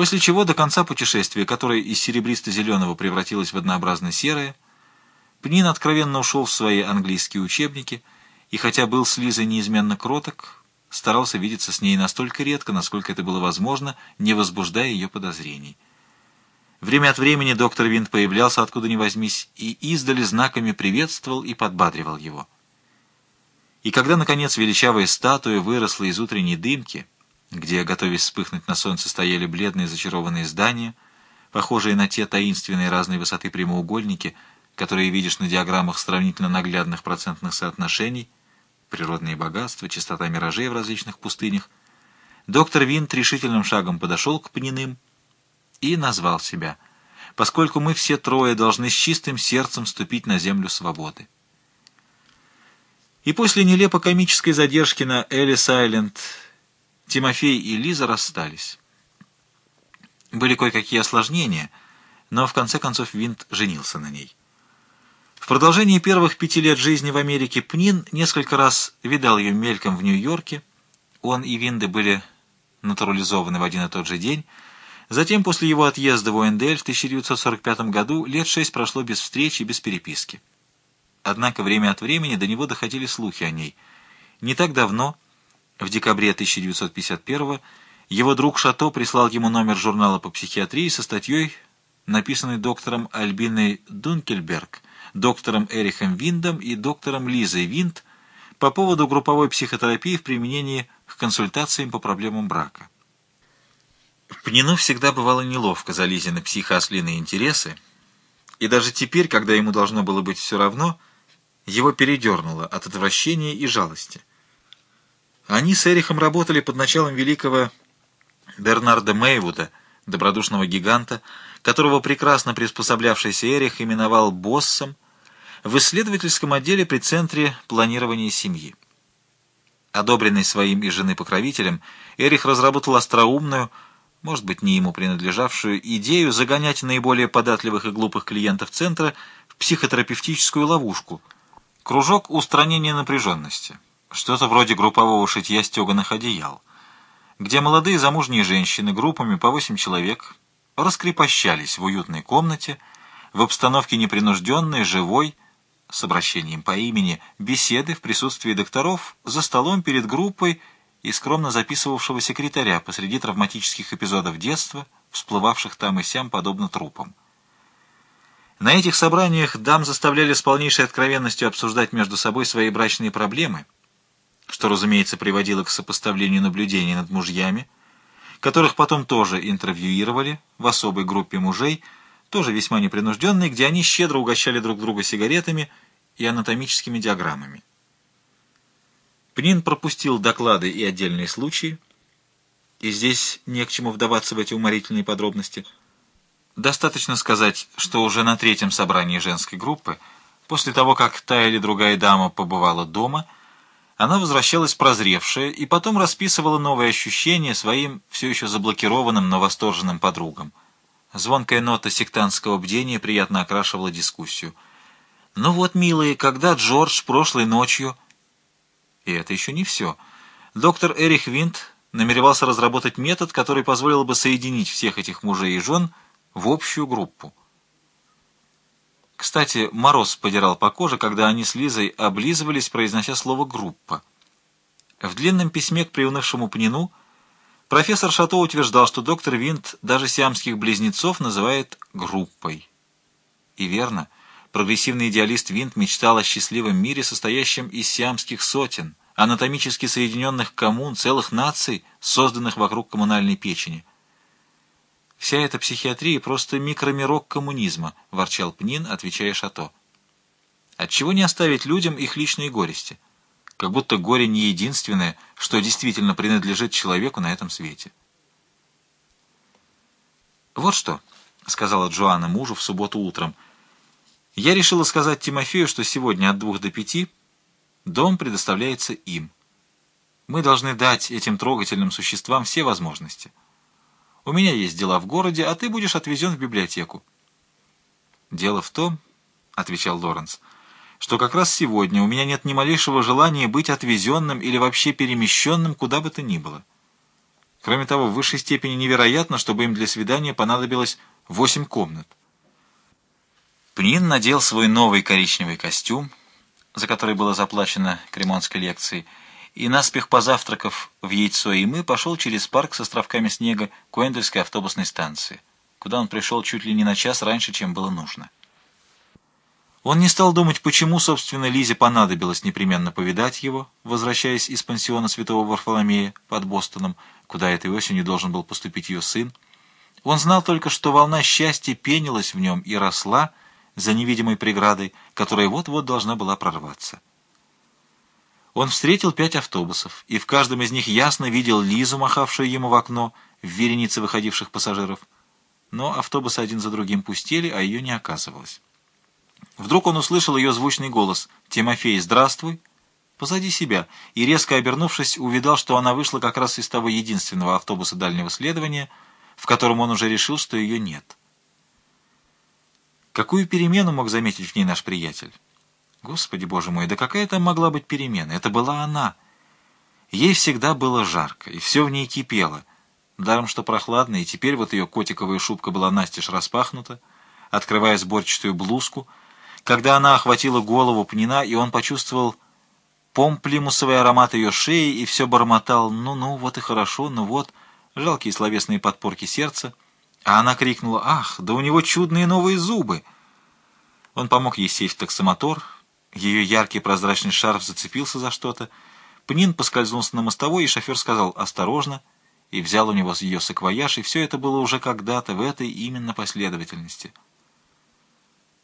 После чего до конца путешествия, которое из серебристо-зеленого превратилось в однообразно серое, Пнин откровенно ушел в свои английские учебники и, хотя был с Лизой неизменно кроток, старался видеться с ней настолько редко, насколько это было возможно, не возбуждая ее подозрений. Время от времени доктор Винт появлялся откуда ни возьмись и издали знаками приветствовал и подбадривал его. И когда, наконец, величавая статуя выросла из утренней дымки, где, готовясь вспыхнуть на солнце, стояли бледные зачарованные здания, похожие на те таинственные разной высоты прямоугольники, которые видишь на диаграммах сравнительно наглядных процентных соотношений, природные богатства, частота миражей в различных пустынях, доктор Винт решительным шагом подошел к Пниным и назвал себя, поскольку мы все трое должны с чистым сердцем ступить на землю свободы. И после нелепо-комической задержки на Элис-Айленд Тимофей и Лиза расстались. Были кое-какие осложнения, но в конце концов Винт женился на ней. В продолжении первых пяти лет жизни в Америке Пнин несколько раз видал ее мельком в Нью-Йорке. Он и Винды были натурализованы в один и тот же день. Затем, после его отъезда в ОНДЛ в 1945 году, лет шесть прошло без встречи и без переписки. Однако время от времени до него доходили слухи о ней. Не так давно... В декабре 1951 его друг Шато прислал ему номер журнала по психиатрии со статьей, написанной доктором Альбиной Дункельберг, доктором Эрихом Виндом и доктором Лизой Винд по поводу групповой психотерапии в применении к консультациям по проблемам брака. Пнину всегда бывало неловко за Лизины психоослиные интересы, и даже теперь, когда ему должно было быть все равно, его передернуло от отвращения и жалости. Они с Эрихом работали под началом великого Бернарда Мейвуда, добродушного гиганта, которого прекрасно приспособлявшийся Эрих именовал боссом, в исследовательском отделе при Центре планирования семьи. Одобренный своим и жены покровителем, Эрих разработал остроумную, может быть, не ему принадлежавшую, идею загонять наиболее податливых и глупых клиентов Центра в психотерапевтическую ловушку – кружок устранения напряженности что-то вроде группового шитья стеганых одеял, где молодые замужние женщины группами по восемь человек раскрепощались в уютной комнате, в обстановке непринужденной, живой, с обращением по имени, беседы в присутствии докторов за столом перед группой и скромно записывавшего секретаря посреди травматических эпизодов детства, всплывавших там и сям подобно трупам. На этих собраниях дам заставляли с полнейшей откровенностью обсуждать между собой свои брачные проблемы – что, разумеется, приводило к сопоставлению наблюдений над мужьями, которых потом тоже интервьюировали в особой группе мужей, тоже весьма непринужденной, где они щедро угощали друг друга сигаретами и анатомическими диаграммами. Пнин пропустил доклады и отдельные случаи, и здесь не к чему вдаваться в эти уморительные подробности. Достаточно сказать, что уже на третьем собрании женской группы, после того, как та или другая дама побывала дома, она возвращалась прозревшая и потом расписывала новые ощущения своим все еще заблокированным, но восторженным подругам. Звонкая нота сектантского бдения приятно окрашивала дискуссию. «Ну вот, милые, когда Джордж прошлой ночью...» И это еще не все. Доктор Эрих Винт намеревался разработать метод, который позволил бы соединить всех этих мужей и жен в общую группу. Кстати, мороз подирал по коже, когда они с Лизой облизывались, произнося слово «группа». В длинном письме к приунывшему Пнину профессор Шато утверждал, что доктор Винт даже сиамских близнецов называет «группой». И верно, прогрессивный идеалист Винт мечтал о счастливом мире, состоящем из сиамских сотен, анатомически соединенных коммун, целых наций, созданных вокруг коммунальной печени. «Вся эта психиатрия — просто микромирок коммунизма», — ворчал Пнин, отвечая Шато. «Отчего не оставить людям их личные горести? Как будто горе не единственное, что действительно принадлежит человеку на этом свете». «Вот что», — сказала Джоанна мужу в субботу утром, — «я решила сказать Тимофею, что сегодня от двух до пяти дом предоставляется им. Мы должны дать этим трогательным существам все возможности». У меня есть дела в городе, а ты будешь отвезен в библиотеку. Дело в том, — отвечал Лоренс, — что как раз сегодня у меня нет ни малейшего желания быть отвезенным или вообще перемещенным куда бы то ни было. Кроме того, в высшей степени невероятно, чтобы им для свидания понадобилось восемь комнат. Пнин надел свой новый коричневый костюм, за который было заплачено кремонской лекцией, и, наспех позавтракав в яйцо и мы, пошел через парк с островками снега к Уэндельской автобусной станции, куда он пришел чуть ли не на час раньше, чем было нужно. Он не стал думать, почему, собственно, Лизе понадобилось непременно повидать его, возвращаясь из пансиона Святого Варфоломея под Бостоном, куда этой осенью должен был поступить ее сын. Он знал только, что волна счастья пенилась в нем и росла за невидимой преградой, которая вот-вот должна была прорваться. Он встретил пять автобусов, и в каждом из них ясно видел Лизу, махавшую ему в окно, в веренице выходивших пассажиров. Но автобусы один за другим пустели, а ее не оказывалось. Вдруг он услышал ее звучный голос «Тимофей, здравствуй!» позади себя, и, резко обернувшись, увидал, что она вышла как раз из того единственного автобуса дальнего следования, в котором он уже решил, что ее нет. Какую перемену мог заметить в ней наш приятель? Господи, боже мой, да какая там могла быть перемена? Это была она. Ей всегда было жарко, и все в ней кипело. Даром, что прохладно, и теперь вот ее котиковая шубка была настежь распахнута, открывая сборчатую блузку, когда она охватила голову Пнина, и он почувствовал помплимусовый аромат ее шеи, и все бормотал «ну-ну, вот и хорошо, ну вот», жалкие словесные подпорки сердца, а она крикнула «ах, да у него чудные новые зубы!» Он помог ей сесть в таксомотор, ее яркий прозрачный шарф зацепился за что-то, Пнин поскользнулся на мостовой, и шофер сказал «осторожно», и взял у него ее саквояж, и все это было уже когда-то в этой именно последовательности.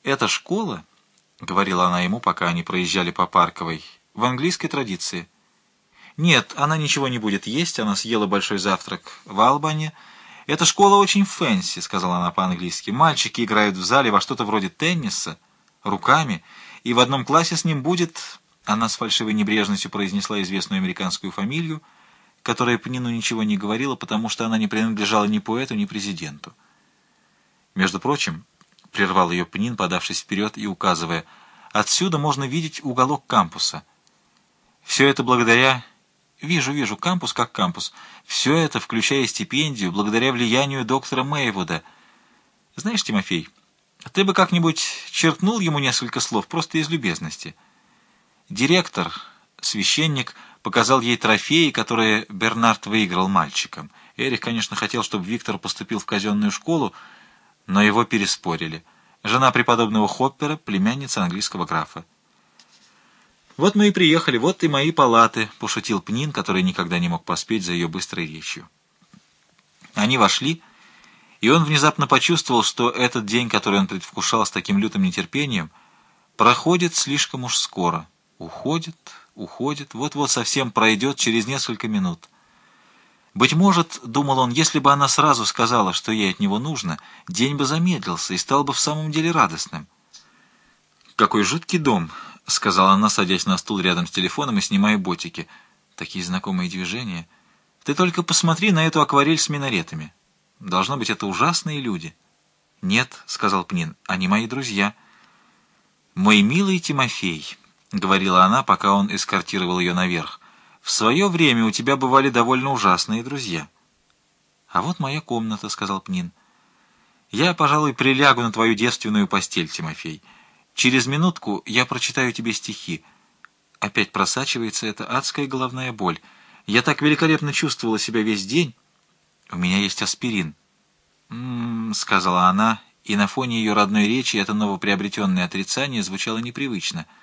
«Эта школа», — говорила она ему, пока они проезжали по Парковой, — «в английской традиции». «Нет, она ничего не будет есть, она съела большой завтрак в Албане». «Эта школа очень fancy», — сказала она по-английски. «Мальчики играют в зале во что-то вроде тенниса, руками, и в одном классе с ним будет...» Она с фальшивой небрежностью произнесла известную американскую фамилию, которая Пнину ничего не говорила, потому что она не принадлежала ни поэту, ни президенту. Между прочим, прервал ее Пнин, подавшись вперед и указывая. «Отсюда можно видеть уголок кампуса. Все это благодаря... Вижу, вижу, кампус как кампус. Все это, включая стипендию, благодаря влиянию доктора Мэйвуда. Знаешь, Тимофей, ты бы как-нибудь черкнул ему несколько слов, просто из любезности. Директор, священник, показал ей трофеи, которые Бернард выиграл мальчикам. Эрих, конечно, хотел, чтобы Виктор поступил в казенную школу, но его переспорили. Жена преподобного Хоппера, племянница английского графа. «Вот мы и приехали, вот и мои палаты», — пошутил Пнин, который никогда не мог поспеть за ее быстрой речью. Они вошли, и он внезапно почувствовал, что этот день, который он предвкушал с таким лютым нетерпением, проходит слишком уж скоро. Уходит, уходит, вот-вот совсем пройдет через несколько минут — быть может, думал он, если бы она сразу сказала, что ей от него нужно, день бы замедлился и стал бы в самом деле радостным. «Какой жуткий дом», — сказала она, садясь на стул рядом с телефоном и снимая ботики. «Такие знакомые движения. Ты только посмотри на эту акварель с минаретами. Должно быть, это ужасные люди». «Нет», — сказал Пнин, — «они мои друзья». «Мой милый Тимофей», — говорила она, пока он эскортировал ее наверх, — в свое время у тебя бывали довольно ужасные друзья. — А вот моя комната, — сказал Пнин. — Я, пожалуй, прилягу на твою девственную постель, Тимофей. Через минутку я прочитаю тебе стихи. Опять просачивается эта адская головная боль. Я так великолепно чувствовала себя весь день. У меня есть аспирин. «М-м-м», сказала она, и на фоне ее родной речи это новоприобретенное отрицание звучало непривычно —